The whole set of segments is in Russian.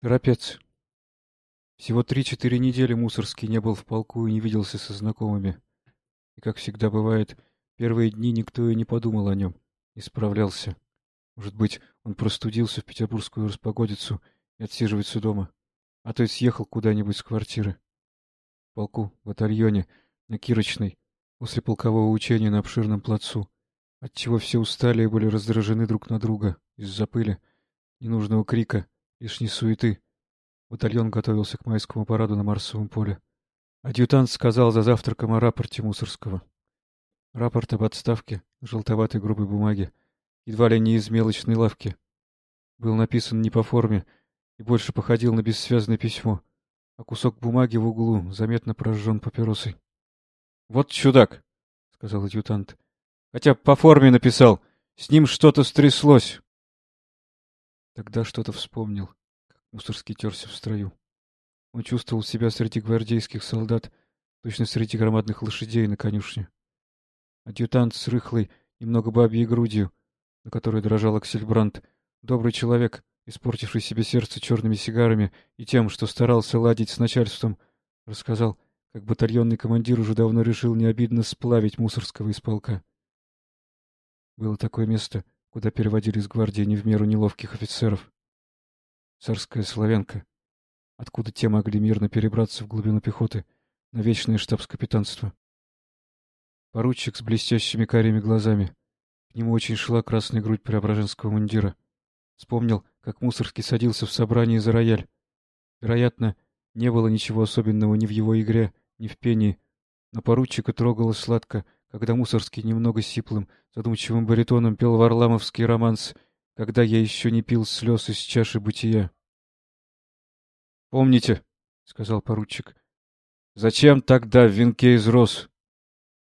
Торопец. Всего три-четыре недели Мусорский не был в полку и не виделся со знакомыми. И, как всегда бывает, первые дни никто и не подумал о нем, не справлялся. Может быть, он простудился в петербургскую распогодицу и отсиживается дома, а то и съехал куда-нибудь с квартиры. В полку, в батальоне, на Кирочной, после полкового учения на обширном плацу, отчего все устали и были раздражены друг на друга из-за пыли, ненужного крика, лишней суеты. Батальон готовился к майскому параду на Марсовом поле. Адъютант сказал за завтраком о рапорте Мусорского. Рапорт об отставке, желтоватой грубой бумаге, едва ли не из мелочной лавки. Был написан не по форме и больше походил на бессвязное письмо, а кусок бумаги в углу заметно прожжен папиросой. — Вот чудак, — сказал адъютант. — Хотя по форме написал. С ним что-то стряслось. Тогда что-то вспомнил, как Мусорский терся в строю. Он чувствовал себя среди гвардейских солдат, точно среди громадных лошадей на конюшне. Адъютант с рыхлой, немного бабьей грудью, на которой дрожал Аксельбранд, добрый человек, испортивший себе сердце черными сигарами и тем, что старался ладить с начальством, рассказал, как батальонный командир уже давно решил не обидно сплавить Мусорского из полка. Было такое место, куда переводили из гвардии не в меру неловких офицеров. Царская Славянка, откуда те могли мирно перебраться в глубину пехоты на вечное штабс-капитанство. Поручик с блестящими карими глазами. К нему очень шла красная грудь преображенского мундира. Вспомнил, как Мусорский садился в собрании за рояль. Вероятно, не было ничего особенного ни в его игре, ни в пении, но поручика трогало сладко, когда Мусорский немного сиплым, задумчивым баритоном пел варламовский романс «Когда я еще не пил слез из чаши бытия». «Помните», — сказал поручик, — «зачем тогда в венке из роз?»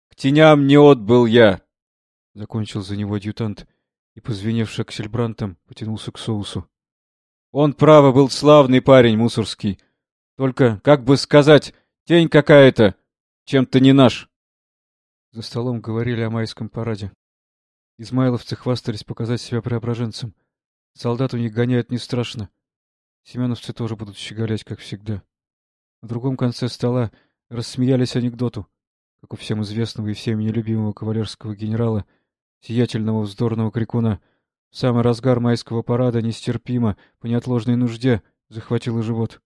«К теням не отбыл я», — закончил за него адъютант и, позвеневший аксельбрантом, потянулся к соусу. «Он, право, был славный парень, Мусорский. Только, как бы сказать, тень какая-то, чем-то не наш». За столом говорили о майском параде. Измайловцы хвастались показать себя преображенцем. Солдат у них гоняют не страшно. Семеновцы тоже будут щеголять, как всегда. На другом конце стола рассмеялись анекдоту, как у всем известного и всеми нелюбимого кавалерского генерала, сиятельного вздорного крикуна, в самый разгар майского парада нестерпимо, по неотложной нужде, захватило живот.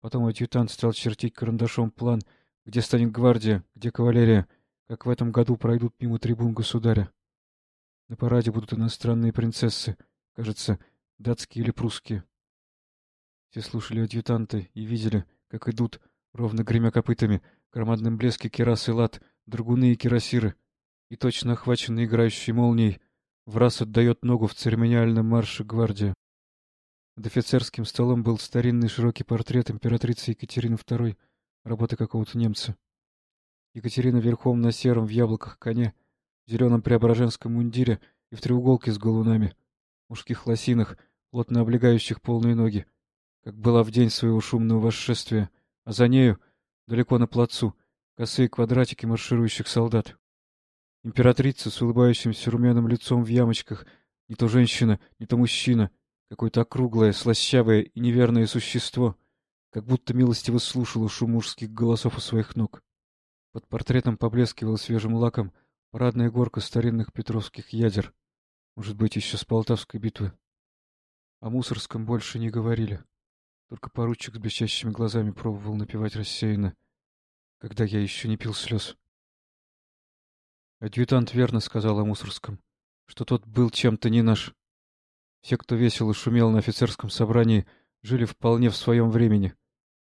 Потом адъютант стал чертить карандашом план, где станет гвардия, где кавалерия — как в этом году пройдут мимо трибун государя. На параде будут иностранные принцессы, кажется, датские или прусские. Все слушали адъютанты и видели, как идут, ровно гремя копытами, в блеске керас и лад, драгуны и кирасиры, и точно охваченный играющей молнией, в раз отдает ногу в церемониальном марше гвардия. Над офицерским столом был старинный широкий портрет императрицы Екатерины II, работы какого-то немца. Екатерина верхом на сером в яблоках коне, в зеленом преображенском мундире и в треуголке с галунами, мужских лосинах, плотно облегающих полные ноги, как была в день своего шумного восшествия, а за нею, далеко на плацу, косые квадратики марширующих солдат. Императрица с улыбающимся румяным лицом в ямочках, не то женщина, не то мужчина, какое-то округлое, слащавое и неверное существо, как будто милостиво слушала шум мужских голосов у своих ног. Под портретом поблескивал свежим лаком парадная горка старинных петровских ядер, может быть, еще с Полтавской битвы. О Мусорском больше не говорили. Только поручик с блестящими глазами пробовал напевать рассеянно, когда я еще не пил слез. Адъютант верно сказал о Мусорском, что тот был чем-то не наш. Все, кто весело шумел на офицерском собрании, жили вполне в своем времени.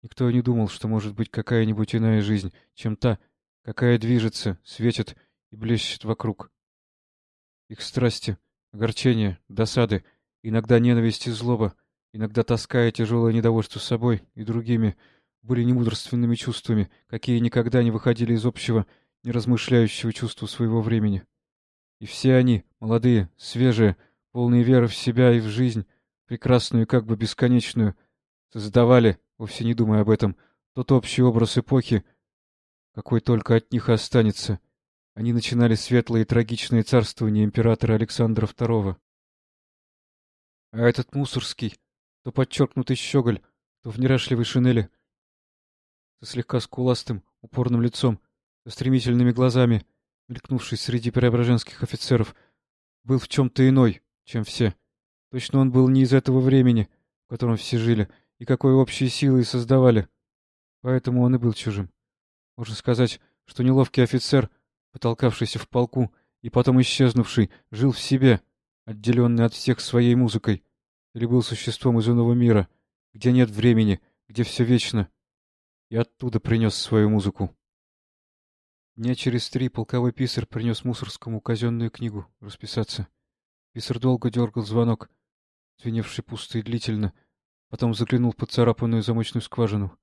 Никто не думал, что может быть какая-нибудь иная жизнь, чем та, какая движется, светит и блещет вокруг. Их страсти, огорчения, досады, иногда ненависть и злоба, иногда тоска и тяжелое недовольство собой и другими были немудрственными чувствами, какие никогда не выходили из общего, неразмышляющего чувства своего времени. И все они, молодые, свежие, полные веры в себя и в жизнь, прекрасную как бы бесконечную, создавали, вовсе не думая об этом, тот общий образ эпохи, какой только от них останется. Они начинали светлое и трагичное царствование императора Александра II. А этот Мусорский, то подчеркнутый щеголь, то в неряшливой шинели, со слегка скуластым, упорным лицом, со стремительными глазами, мелькнувший среди преображенских офицеров, был в чем-то иной, чем все. Точно он был не из этого времени, в котором все жили, и какой общие силы и создавали. Поэтому он и был чужим. Можно сказать, что неловкий офицер, потолкавшийся в полку и потом исчезнувший, жил в себе, отделенный от всех своей музыкой, или был существом из иного мира, где нет времени, где все вечно, и оттуда принес свою музыку. Дня через три полковой писарь принес Мусорскому казенную книгу расписаться. Писарь долго дергал звонок, звеневший пусто и длительно, потом заглянул под царапанную замочную скважину.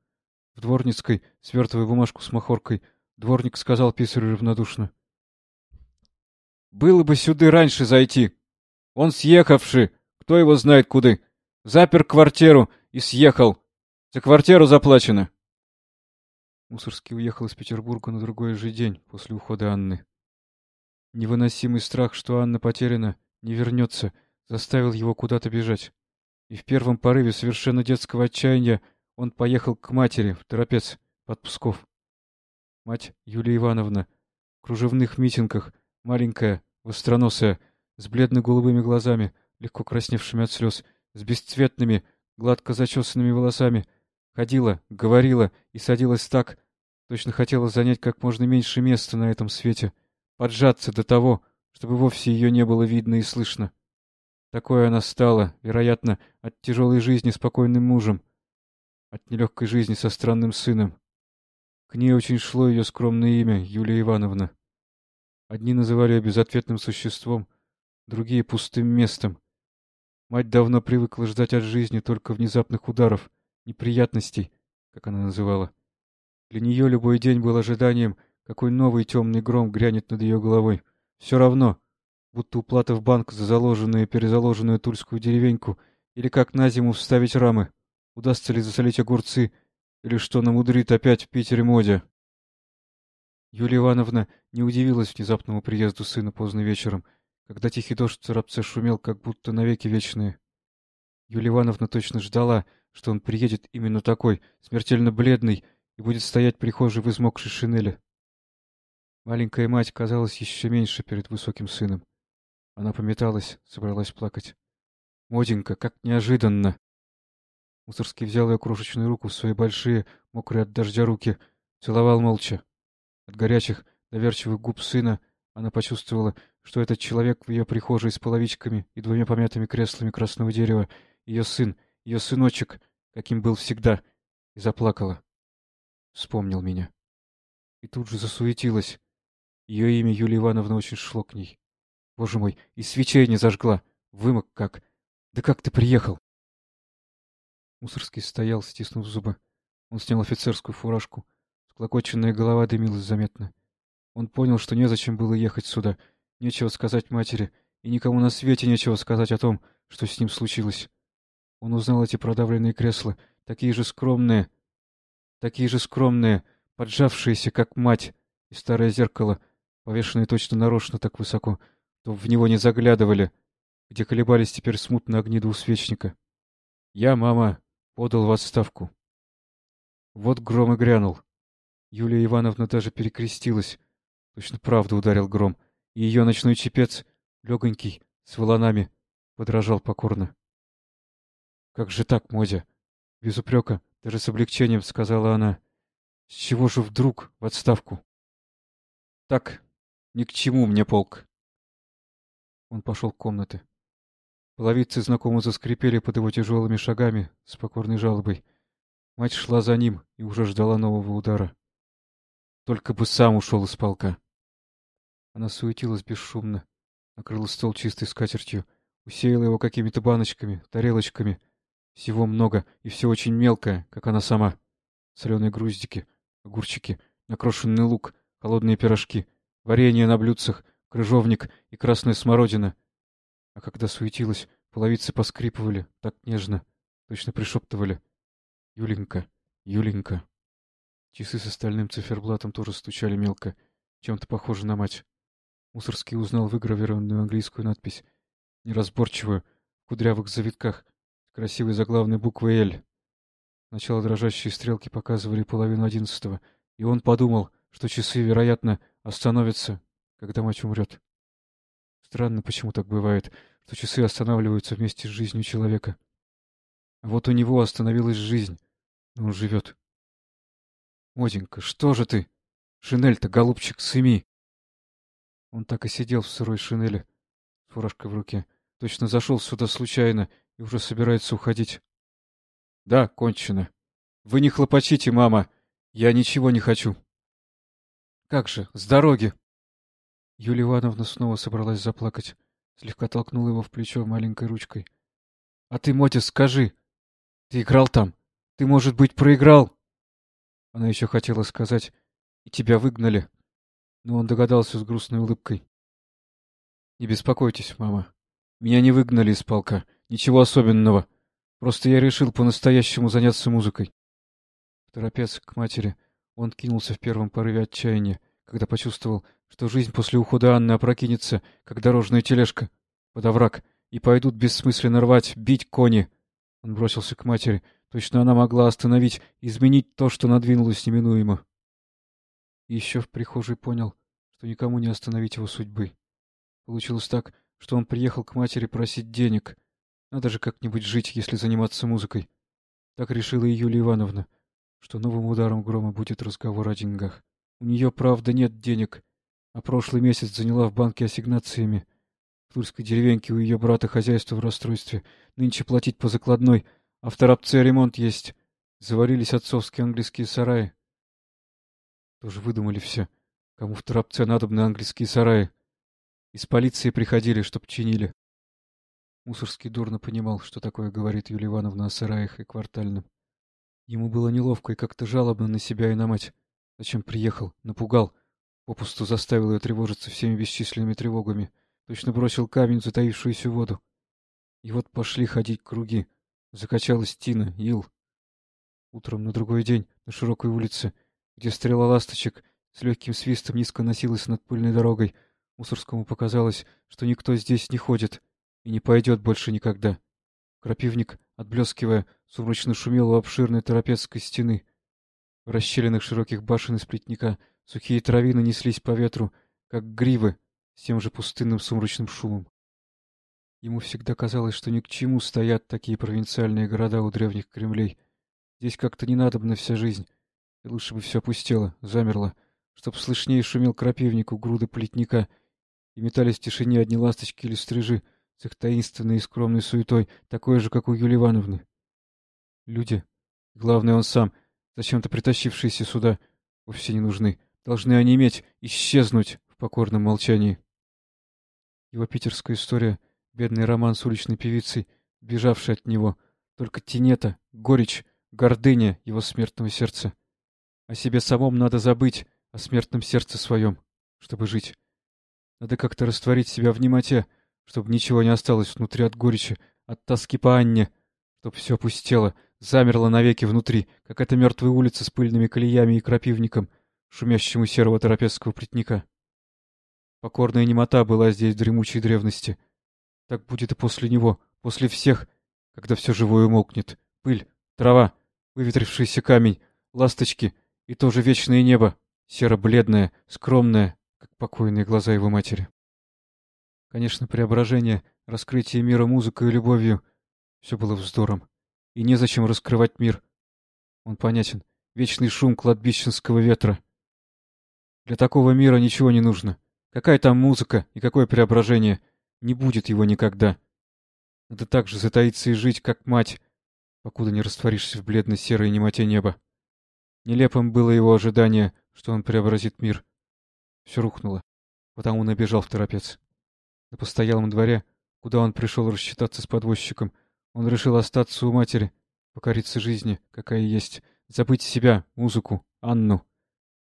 В дворницкой, свертывая бумажку с махоркой, дворник сказал писарю равнодушно. — Было бы сюда раньше зайти. Он съехавший, кто его знает куда. Запер квартиру и съехал. За квартиру заплачено. Мусорский уехал из Петербурга на другой же день после ухода Анны. Невыносимый страх, что Анна потеряна, не вернется, заставил его куда-то бежать. И в первом порыве совершенно детского отчаяния он поехал к матери в Торопец, под Псков. Мать Юлия Ивановна в кружевных митингах, маленькая, востроносая, с бледно-голубыми глазами, легко красневшими от слез, с бесцветными, гладко зачесанными волосами, ходила, говорила и садилась так, точно хотела занять как можно меньше места на этом свете, поджаться до того, чтобы вовсе ее не было видно и слышно. Такое она стала, вероятно, от тяжелой жизни спокойным мужем, от нелегкой жизни со странным сыном. К ней очень шло ее скромное имя, Юлия Ивановна. Одни называли ее безответным существом, другие — пустым местом. Мать давно привыкла ждать от жизни только внезапных ударов, неприятностей, как она называла. Для нее любой день был ожиданием, какой новый темный гром грянет над ее головой. Все равно, будто уплата в банк за заложенную и перезаложенную тульскую деревеньку, или как на зиму вставить рамы, удастся ли засолить огурцы, или что намудрит опять в Питере моде. Юлия Ивановна не удивилась внезапному приезду сына поздно вечером, когда тихий дождь в царапце шумел, как будто навеки вечные. Юлия Ивановна точно ждала, что он приедет именно такой, смертельно бледный, и будет стоять прихожей в измокшей шинели. Маленькая мать казалась еще меньше перед высоким сыном. Она пометалась, собралась плакать. Моденька, как неожиданно! Мусорский взял ее крошечную руку в свои большие, мокрые от дождя руки, целовал молча. От горячих, доверчивых губ сына она почувствовала, что этот человек в ее прихожей с половичками и двумя помятыми креслами красного дерева — ее сын, ее сыночек, каким был всегда, и заплакала. Вспомнил меня. И тут же засуетилась. Ее имя Юлия Ивановна очень шло к ней. Боже мой, и свечей не зажгла. Вымок как. Да как ты приехал? Мусорский стоял, стиснув зубы. Он снял офицерскую фуражку. Склокоченная голова дымилась заметно. Он понял, что незачем было ехать сюда. Нечего сказать матери, и никому на свете нечего сказать о том, что с ним случилось. Он узнал эти продавленные кресла, такие же скромные, такие же скромные, поджавшиеся, как мать, и старое зеркало, повешенное точно нарочно так высоко, то в него не заглядывали, где колебались теперь смутно огни двусвечника. Я, мама, подал в отставку. Вот гром и грянул. Юлия Ивановна даже перекрестилась. Точно правда ударил гром, и ее ночной чепец, легонький, с волонами, подражал покорно. «Как же так, Модя?» Без упрека, даже с облегчением сказала она. «С чего же вдруг в отставку?» «Так, ни к чему мне полк». Он пошел в комнаты. Половицы знакомо заскрипели под его тяжелыми шагами с покорной жалобой. Мать шла за ним и уже ждала нового удара. Только бы сам ушел из полка. Она суетилась бесшумно, накрыла стол чистой скатертью, усеяла его какими-то баночками, тарелочками — всего много и все очень мелкое, как она сама. Соленые груздики, огурчики, накрошенный лук, холодные пирожки, варенье на блюдцах, крыжовник и красная смородина. А когда суетилась, половицы поскрипывали, так нежно, точно пришептывали. «Юленька, Юленька». Часы с остальным циферблатом тоже стучали мелко, чем-то похоже на мать. Мусорский узнал выгравированную английскую надпись, неразборчивую, в кудрявых завитках, с красивой заглавной буквой «Л». Сначала дрожащие стрелки показывали половину одиннадцатого, и он подумал, что часы, вероятно, остановятся, когда мать умрет. Странно, почему так бывает, что часы останавливаются вместе с жизнью человека. А вот у него остановилась жизнь, но он живет. Моденька, что же ты? Шинель-то, голубчик, сыми! Он так и сидел в сырой шинели, с фуражкой в руке. Точно зашел сюда случайно и уже собирается уходить. Да, кончено. Вы не хлопочите, мама. Я ничего не хочу. Как же, с дороги. Юлия Ивановна снова собралась заплакать. Слегка толкнула его в плечо маленькой ручкой. — А ты, Мотя, скажи, ты играл там? Ты, может быть, проиграл? Она еще хотела сказать, и тебя выгнали. Но он догадался с грустной улыбкой. — Не беспокойтесь, мама. Меня не выгнали из полка. Ничего особенного. Просто я решил по-настоящему заняться музыкой. Торопец к матери, он кинулся в первом порыве отчаяния, когда почувствовал, что жизнь после ухода Анны опрокинется, как дорожная тележка, под овраг, и пойдут бессмысленно рвать, бить кони. Он бросился к матери. Точно она могла остановить, изменить то, что надвинулось неминуемо. И еще в прихожей понял, что никому не остановить его судьбы. Получилось так, что он приехал к матери просить денег, надо же как-нибудь жить, если заниматься музыкой. Так решила и Юлия Ивановна, что новым ударом грома будет разговор о деньгах. У нее, правда, нет денег, а прошлый месяц заняла в банке ассигнациями. В Тульской деревеньке у ее брата хозяйство в расстройстве. Нынче платить по закладной, а в Торопце ремонт есть. Заварились отцовские английские сараи. Тоже выдумали все. Кому в Торопце надобны английские сараи? Из полиции приходили, чтоб чинили. Мусорский дурно понимал, что такое говорит Юлия Ивановна о сараях и квартальном. Ему было неловко и как-то жалобно на себя и на мать. Зачем приехал? Напугал. Попусту заставил ее тревожиться всеми бесчисленными тревогами. Точно бросил камень в затаившуюся воду. И вот пошли ходить круги. Закачалась Тина, Ил. Утром на другой день на широкой улице, где стрела ласточек с легким свистом низко носилась над пыльной дорогой, Мусорскому показалось, что никто здесь не ходит и не пойдет больше никогда. Крапивник, отблескивая, сумрачно шумел у обширной торопецкой стены. В расщелинах широких башен из плетника сухие травины неслись по ветру, как гривы, с тем же пустынным сумрачным шумом. Ему всегда казалось, что ни к чему стоят такие провинциальные города у древних Кремлей. Здесь как-то не надобна вся жизнь, и лучше бы все опустело, замерло, чтоб слышнее шумел крапивник у груды плетника, и метались в тишине одни ласточки или стрижи, с их таинственной и скромной суетой, такой же, как у Юлии Ивановны. Люди, главное он сам, зачем-то притащившиеся сюда, вовсе не нужны. Должны они иметь, исчезнуть в покорном молчании. Его питерская история, бедный роман с уличной певицей, бежавший от него, только тенета, горечь, гордыня его смертного сердца. О себе самом надо забыть, о смертном сердце своем, чтобы жить. Надо как-то растворить себя в немоте, чтобы ничего не осталось внутри от горечи, от тоски по Анне, чтоб все опустело, замерло навеки внутри, как эта мертвая улица с пыльными колеями и крапивником, шумящему серого торопецкого плетника. Покорная немота была здесь в дремучей древности. Так будет и после него, после всех, когда все живое умолкнет. Пыль, трава, выветрившийся камень, ласточки и тоже вечное небо, серо-бледное, скромное, как покойные глаза его матери. Конечно, преображение, раскрытие мира музыкой и любовью — все было вздором. И незачем раскрывать мир. Он понятен. Вечный шум кладбищенского ветра. Для такого мира ничего не нужно. Какая там музыка и какое преображение? Не будет его никогда. Надо так же затаиться и жить, как мать, покуда не растворишься в бледно-серой немоте неба. Нелепым было его ожидание, что он преобразит мир. Все рухнуло, потому набежал в торопец. На постоялом дворе, куда он пришел рассчитаться с подвозчиком, он решил остаться у матери, покориться жизни, какая есть, забыть себя, музыку, Анну.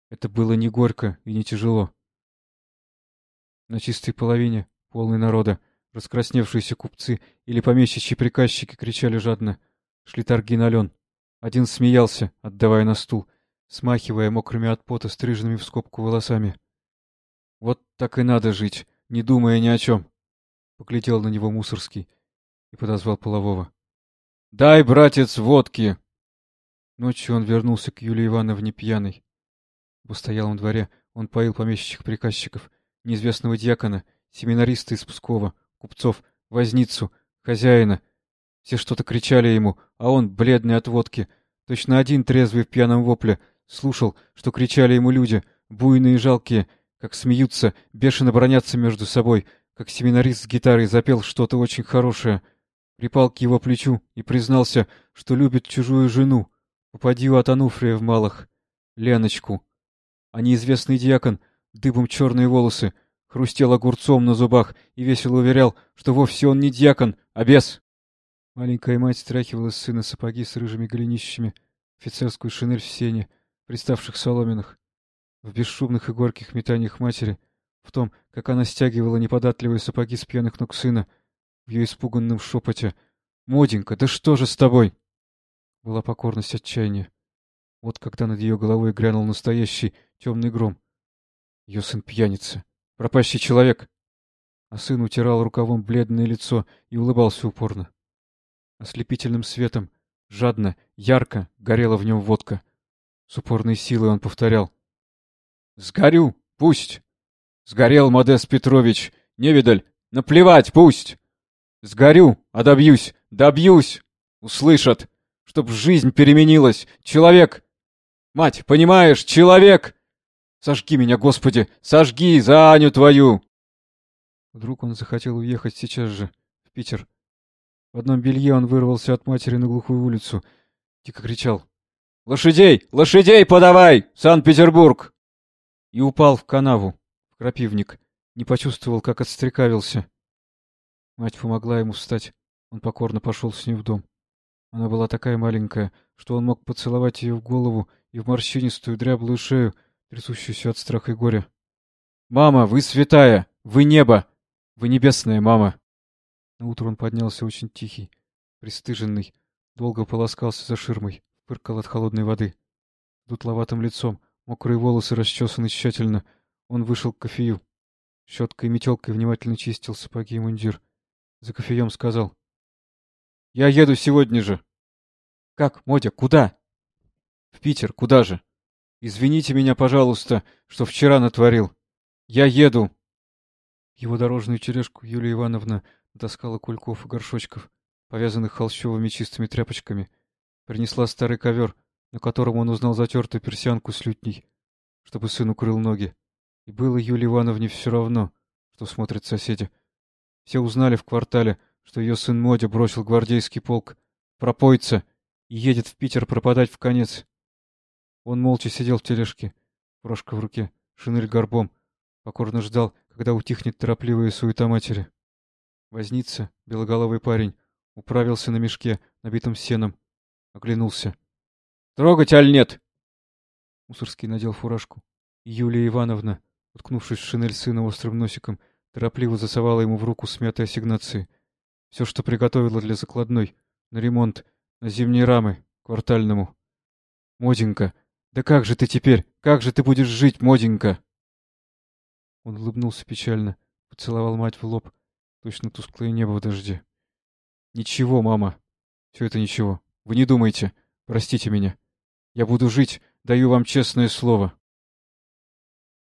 Это было не горько и не тяжело. На чистой половине, полной народа, раскрасневшиеся купцы или помещичьи приказчики кричали жадно. Шли торги на лен. Один смеялся, отдавая на стул, смахивая мокрыми от пота стриженными в скобку волосами. Вот так и надо жить, не думая ни о чем. Поглядел на него Мусорский и подозвал полового. Дай, братец, водки!» Ночью он вернулся к Юлии Ивановне пьяный. В постоялом дворе он поил помещичьих приказчиков, неизвестного дьякона, семинариста из Пскова, купцов, возницу, хозяина. Все что-то кричали ему, а он, бледный от водки, точно один трезвый в пьяном вопле, слушал, что кричали ему люди, буйные и жалкие, как смеются, бешено бронятся между собой, как семинарист с гитарой запел что-то очень хорошее. Припал к его плечу и признался, что любит чужую жену, попадью от Ануфрия в малых, Леночку. А неизвестный дьякон, дыбом черные волосы, хрустел огурцом на зубах и весело уверял, что вовсе он не дьякон, а бес. Маленькая мать стряхивала с сына сапоги с рыжими голенищами, офицерскую шинель в сене, приставших соломенных. В бесшумных и горьких метаниях матери, в том, как она стягивала неподатливые сапоги с пьяных ног сына, в ее испуганном шепоте «Моденька, да что же с тобой?» Была покорность отчаяния. Вот когда над ее головой грянул настоящий темный гром. Ее сын пьяница, пропащий человек. А сын утирал рукавом бледное лицо и улыбался упорно. Ослепительным светом, жадно, ярко горела в нем водка. С упорной силой он повторял. «Сгорю! Пусть! Сгорел Модест Петрович! Невидаль! Наплевать! Пусть! Сгорю! А добьюсь! Добьюсь! Услышат! Чтоб жизнь переменилась! Человек! Мать, понимаешь, человек! Сожги меня, Господи! Сожги за Аню твою!» Вдруг он захотел уехать сейчас же, в Питер. В одном белье он вырвался от матери на глухую улицу. Дико кричал. «Лошадей! Лошадей подавай! Санкт-Петербург!» И упал в канаву, в крапивник. Не почувствовал, как отстрекавился. Мать помогла ему встать. Он покорно пошел с ней в дом. Она была такая маленькая, что он мог поцеловать ее в голову и в морщинистую дряблую шею, трясущуюся от страха и горя. «Мама, вы святая! Вы небо! Вы небесная мама!» Наутро он поднялся очень тихий, пристыженный, долго полоскался за ширмой фыркал от холодной воды. Дутловатым лицом, мокрые волосы расчесаны тщательно. Он вышел к кофею. Щеткой и метелкой внимательно чистил сапоги и мундир. За кофеем сказал. — Я еду сегодня же. — Как, Модя, куда? — В Питер, куда же? Извините меня, пожалуйста, что вчера натворил. Я еду. Его дорожную тележку Юлия Ивановна таскала кульков и горшочков, повязанных холщовыми чистыми тряпочками, Принесла старый ковер, на котором он узнал затертую персянку с лютней, чтобы сын укрыл ноги. И было Юлии Ивановне все равно, что смотрят соседи. Все узнали в квартале, что ее сын Модя бросил гвардейский полк, пропойца, и едет в Питер пропадать в конец. Он молча сидел в тележке, брошка в руке, шинель горбом, покорно ждал, когда утихнет торопливая суета матери. Возница, белоголовый парень, управился на мешке, набитом сеном, Оглянулся. «Трогать, аль нет?» Мусорский надел фуражку. Юлия Ивановна, уткнувшись в шинель сына острым носиком, торопливо засовала ему в руку смятые ассигнации. Все, что приготовила для закладной, на ремонт, на зимние рамы, квартальному. «Моденька, да как же ты теперь? Как же ты будешь жить, Моденька?» Он улыбнулся печально, поцеловал мать в лоб, точно тусклое небо в дожде. «Ничего, мама, все это ничего. Вы не думайте. Простите меня. Я буду жить, даю вам честное слово.